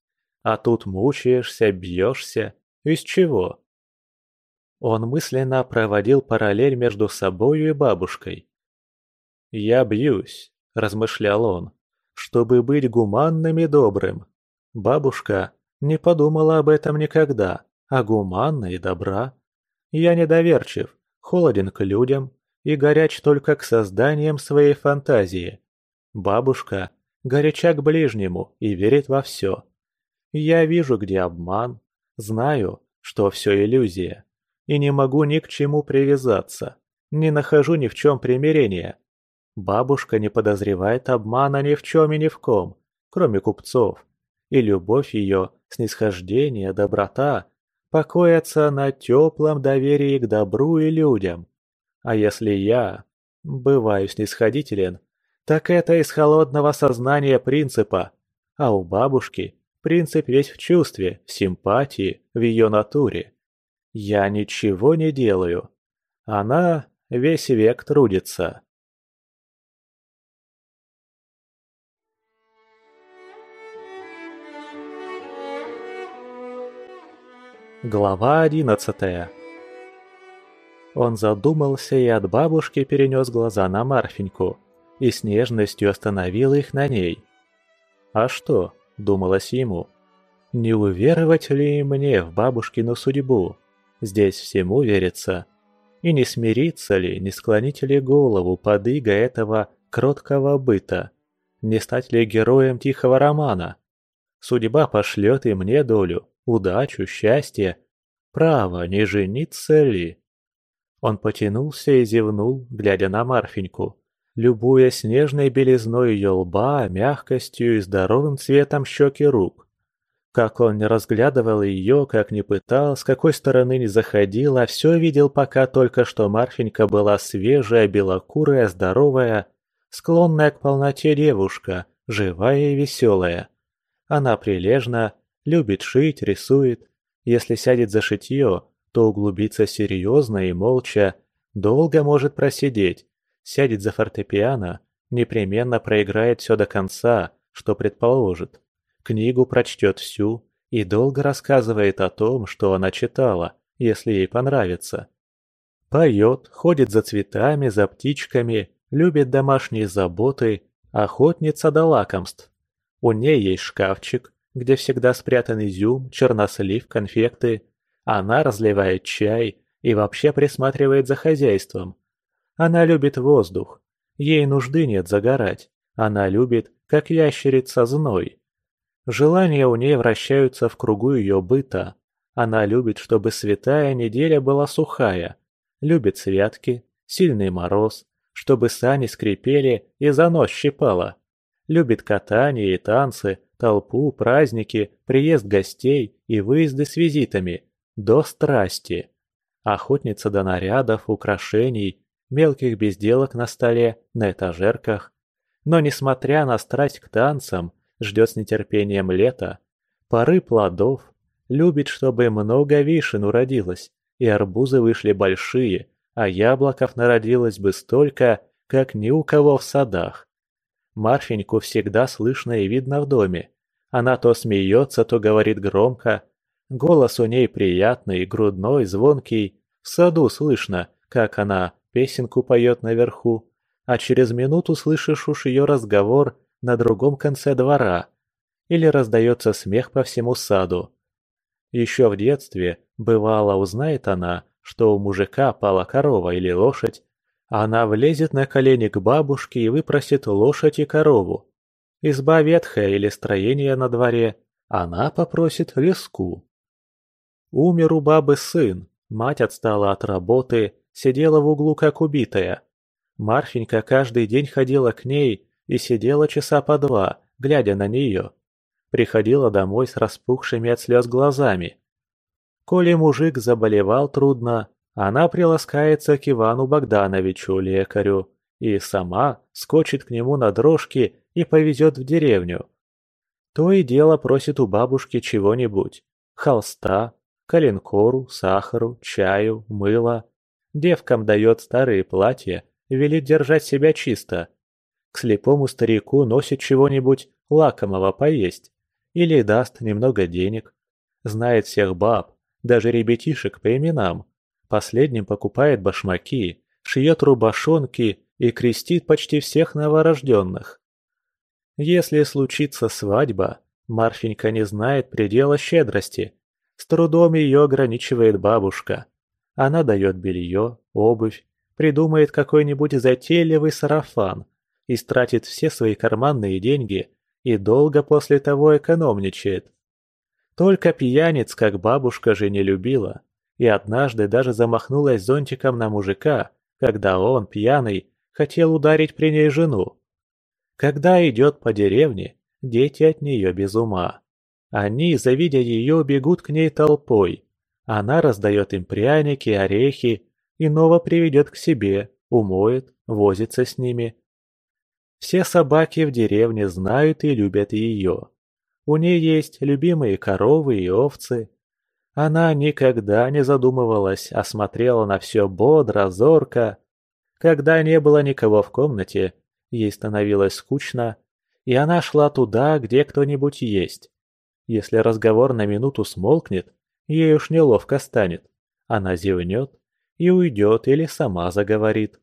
А тут мучаешься, бьешься. Из чего? Он мысленно проводил параллель между собою и бабушкой. «Я бьюсь», – размышлял он, – «чтобы быть гуманным и добрым. Бабушка не подумала об этом никогда, а гуманна и добра. Я недоверчив, холоден к людям и горяч только к созданиям своей фантазии. Бабушка горяча к ближнему и верит во все. Я вижу, где обман, знаю, что все иллюзия, и не могу ни к чему привязаться, не нахожу ни в чем примирения. Бабушка не подозревает обмана ни в чем и ни в ком, кроме купцов, и любовь ее, снисхождение, доброта покоятся на теплом доверии к добру и людям. А если я бываю снисходителен, так это из холодного сознания принципа, а у бабушки принцип весь в чувстве, в симпатии, в ее натуре. Я ничего не делаю. Она весь век трудится. Глава одиннадцатая Он задумался и от бабушки перенес глаза на Марфеньку и с нежностью остановил их на ней. «А что?» – думалось ему. «Не уверовать ли мне в бабушкину судьбу? Здесь всему верится. И не смириться ли, не склонить ли голову под иго этого кроткого быта? Не стать ли героем тихого романа? Судьба пошлет и мне долю, удачу, счастье. Право, не жениться ли? Он потянулся и зевнул, глядя на Марфеньку, любуясь нежной белизной ее лба, мягкостью и здоровым цветом щеки рук. Как он не разглядывал ее, как не пытал, с какой стороны не заходил, а все видел пока только, что Марфенька была свежая, белокурая, здоровая, склонная к полноте девушка, живая и веселая. Она прилежна, любит шить, рисует. Если сядет за шитье, то углубится серьезно и молча, долго может просидеть, сядет за фортепиано, непременно проиграет все до конца, что предположит. Книгу прочтет всю и долго рассказывает о том, что она читала, если ей понравится. Поет, ходит за цветами, за птичками, любит домашние заботы, охотница до лакомств. У ней есть шкафчик, где всегда спрятан изюм, чернослив, конфекты. Она разливает чай и вообще присматривает за хозяйством. Она любит воздух. Ей нужды нет загорать. Она любит, как ящерица, зной. Желания у ней вращаются в кругу ее быта. Она любит, чтобы святая неделя была сухая. Любит святки, сильный мороз, чтобы сани скрипели и занос щипало. Любит катание и танцы, толпу, праздники, приезд гостей и выезды с визитами. До страсти. Охотница до нарядов, украшений, мелких безделок на столе, на этажерках. Но несмотря на страсть к танцам, ждет с нетерпением лета, поры плодов, любит, чтобы много вишен уродилось, и арбузы вышли большие, а яблоков народилось бы столько, как ни у кого в садах. Марфеньку всегда слышно и видно в доме. Она то смеется, то говорит громко. Голос у ней приятный, грудной, звонкий. В саду слышно, как она песенку поет наверху, а через минуту слышишь уж ее разговор на другом конце двора. Или раздается смех по всему саду. Еще в детстве, бывало, узнает она, что у мужика пала корова или лошадь, она влезет на колени к бабушке и выпросит лошадь и корову. Изба ветхая или строение на дворе, она попросит леску. Умер у бабы сын, мать отстала от работы, сидела в углу как убитая. Марфенька каждый день ходила к ней и сидела часа по два, глядя на нее. Приходила домой с распухшими от слез глазами. Коли мужик заболевал трудно, она приласкается к Ивану Богдановичу, лекарю, и сама скочит к нему на дрожке и повезет в деревню. То и дело просит у бабушки чего-нибудь. Холста, коленкору, сахару, чаю, мыла. Девкам дает старые платья, велит держать себя чисто. К слепому старику носит чего-нибудь лакомого поесть. Или даст немного денег. Знает всех баб, даже ребятишек по именам. Последним покупает башмаки, шьет рубашонки и крестит почти всех новорожденных. Если случится свадьба, Марфенька не знает предела щедрости. С трудом ее ограничивает бабушка. Она дает белье, обувь, придумает какой-нибудь затейливый сарафан, истратит все свои карманные деньги и долго после того экономничает. Только пьяниц, как бабушка же не любила, и однажды даже замахнулась зонтиком на мужика, когда он, пьяный, хотел ударить при ней жену. Когда идет по деревне, дети от нее без ума. Они, завидя ее, бегут к ней толпой. Она раздает им пряники, орехи, иного приведет к себе, умоет, возится с ними. Все собаки в деревне знают и любят ее. У ней есть любимые коровы и овцы. Она никогда не задумывалась, а смотрела на все бодро, зорко. Когда не было никого в комнате, ей становилось скучно, и она шла туда, где кто-нибудь есть. Если разговор на минуту смолкнет, ей уж неловко станет. Она зевнет и уйдет или сама заговорит.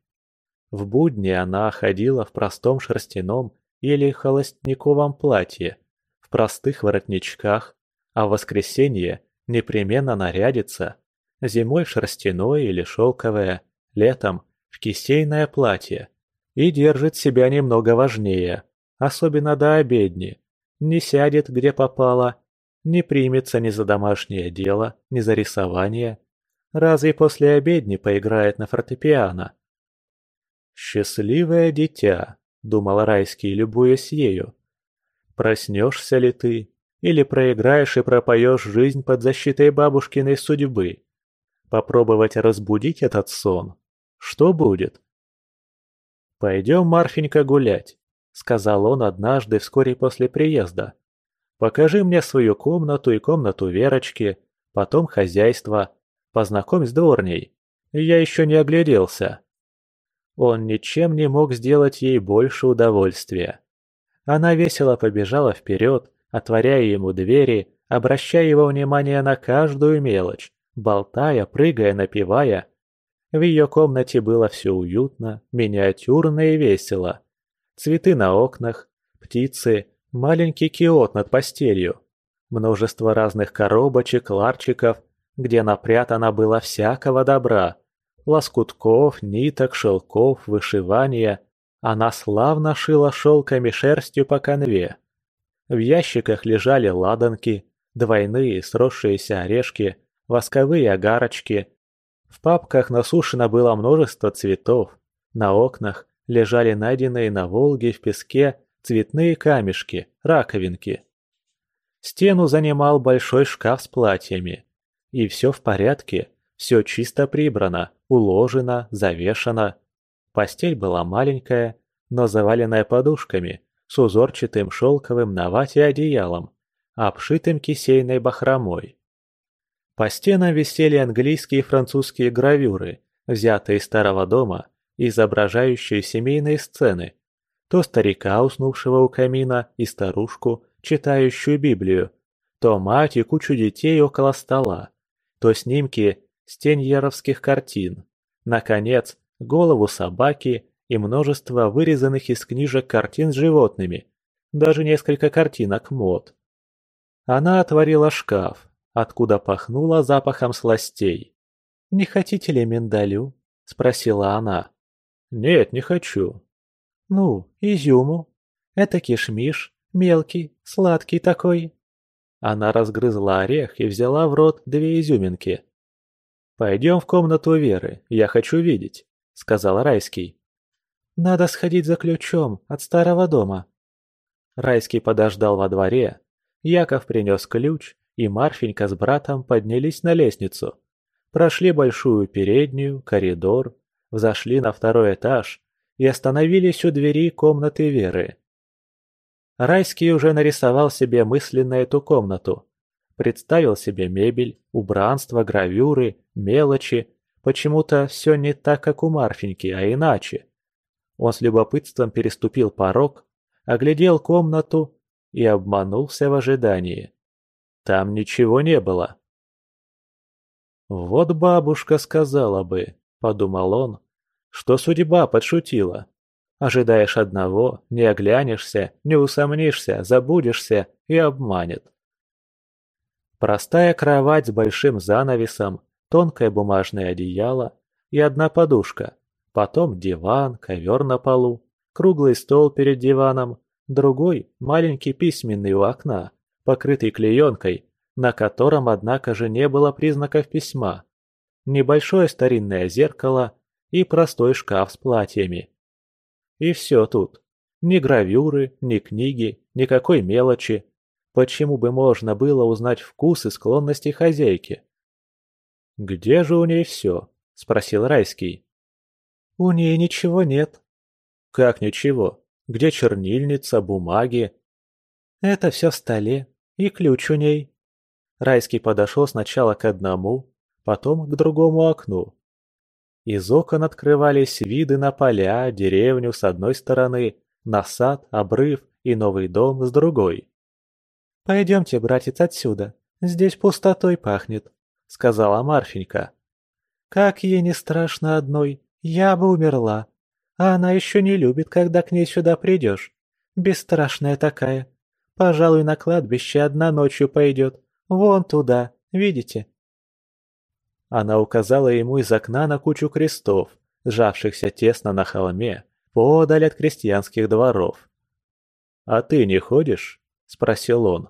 В будни она ходила в простом шерстяном или холостниковом платье, в простых воротничках, а в воскресенье непременно нарядится. Зимой в шерстяное или шелковое, летом в кисейное платье. И держит себя немного важнее, особенно до обедни. Не сядет, где попало, не примется ни за домашнее дело, ни за рисование. Разве после обедни поиграет на фортепиано? «Счастливое дитя», — думал Райский, любуясь ею. «Проснешься ли ты, или проиграешь и пропоешь жизнь под защитой бабушкиной судьбы? Попробовать разбудить этот сон? Что будет?» «Пойдем, Марфенька, гулять», — сказал он однажды вскоре после приезда. Покажи мне свою комнату и комнату Верочки, потом хозяйство, познакомь с дворней. Я еще не огляделся. Он ничем не мог сделать ей больше удовольствия. Она весело побежала вперед, отворяя ему двери, обращая его внимание на каждую мелочь, болтая, прыгая, напевая. В ее комнате было все уютно, миниатюрно и весело. Цветы на окнах, птицы, маленький киот над постелью, множество разных коробочек, ларчиков, где напрятано было всякого добра. Лоскутков, ниток, шелков, вышивания. Она славно шила шелками шерстью по конве. В ящиках лежали ладанки, двойные сросшиеся орешки, восковые огарочки. В папках насушено было множество цветов. На окнах лежали найденные на Волге в песке цветные камешки, раковинки. Стену занимал большой шкаф с платьями. И все в порядке, все чисто прибрано, уложено, завешено. Постель была маленькая, но заваленная подушками, с узорчатым шелковым на вате одеялом, обшитым кисейной бахромой. По стенам висели английские и французские гравюры, взятые из старого дома, изображающие семейные сцены. То старика, уснувшего у камина, и старушку, читающую Библию, то мать и кучу детей около стола, то снимки стеньеровских картин, наконец, голову собаки и множество вырезанных из книжек картин с животными, даже несколько картинок мод. Она отворила шкаф, откуда пахнуло запахом сластей. «Не хотите ли миндалю?» – спросила она. «Нет, не хочу». «Ну, изюму. Это кишмиш, мелкий, сладкий такой». Она разгрызла орех и взяла в рот две изюминки. «Пойдем в комнату Веры, я хочу видеть», — сказал Райский. «Надо сходить за ключом от старого дома». Райский подождал во дворе. Яков принес ключ, и Марфенька с братом поднялись на лестницу. Прошли большую переднюю, коридор, взошли на второй этаж и остановились у двери комнаты Веры. Райский уже нарисовал себе мысленно эту комнату. Представил себе мебель, убранство, гравюры, мелочи. Почему-то все не так, как у Марфеньки, а иначе. Он с любопытством переступил порог, оглядел комнату и обманулся в ожидании. Там ничего не было. «Вот бабушка сказала бы», — подумал он, — «что судьба подшутила. Ожидаешь одного, не оглянешься, не усомнишься, забудешься и обманет». Простая кровать с большим занавесом, тонкое бумажное одеяло и одна подушка. Потом диван, ковер на полу, круглый стол перед диваном, другой – маленький письменный у окна, покрытый клеенкой, на котором, однако же, не было признаков письма. Небольшое старинное зеркало и простой шкаф с платьями. И все тут. Ни гравюры, ни книги, никакой мелочи. Почему бы можно было узнать вкус и склонности хозяйки? «Где же у ней все?» – спросил Райский. «У ней ничего нет». «Как ничего? Где чернильница, бумаги?» «Это все в столе. И ключ у ней». Райский подошел сначала к одному, потом к другому окну. Из окон открывались виды на поля, деревню с одной стороны, на сад, обрыв и новый дом с другой. «Пойдемте, братец, отсюда. Здесь пустотой пахнет», — сказала Марфенька. «Как ей не страшно одной, я бы умерла. А она еще не любит, когда к ней сюда придешь. Бесстрашная такая. Пожалуй, на кладбище одна ночью пойдет. Вон туда, видите?» Она указала ему из окна на кучу крестов, сжавшихся тесно на холме, подаль от крестьянских дворов. «А ты не ходишь?» – спросил он.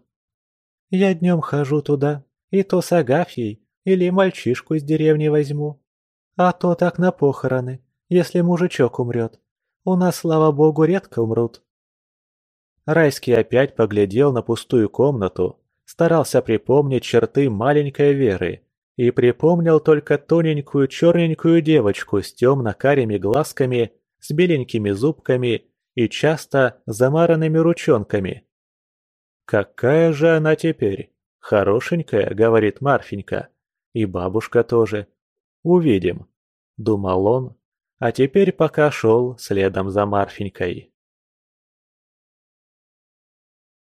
«Я днем хожу туда, и то с Агафьей, или мальчишку из деревни возьму. А то так на похороны, если мужичок умрет. У нас, слава богу, редко умрут». Райский опять поглядел на пустую комнату, старался припомнить черты маленькой Веры и припомнил только тоненькую черненькую девочку с темно-карими глазками, с беленькими зубками и часто замаранными ручонками. Какая же она теперь? Хорошенькая, говорит Марфенька. И бабушка тоже. Увидим, думал он, а теперь пока шел следом за Марфенькой.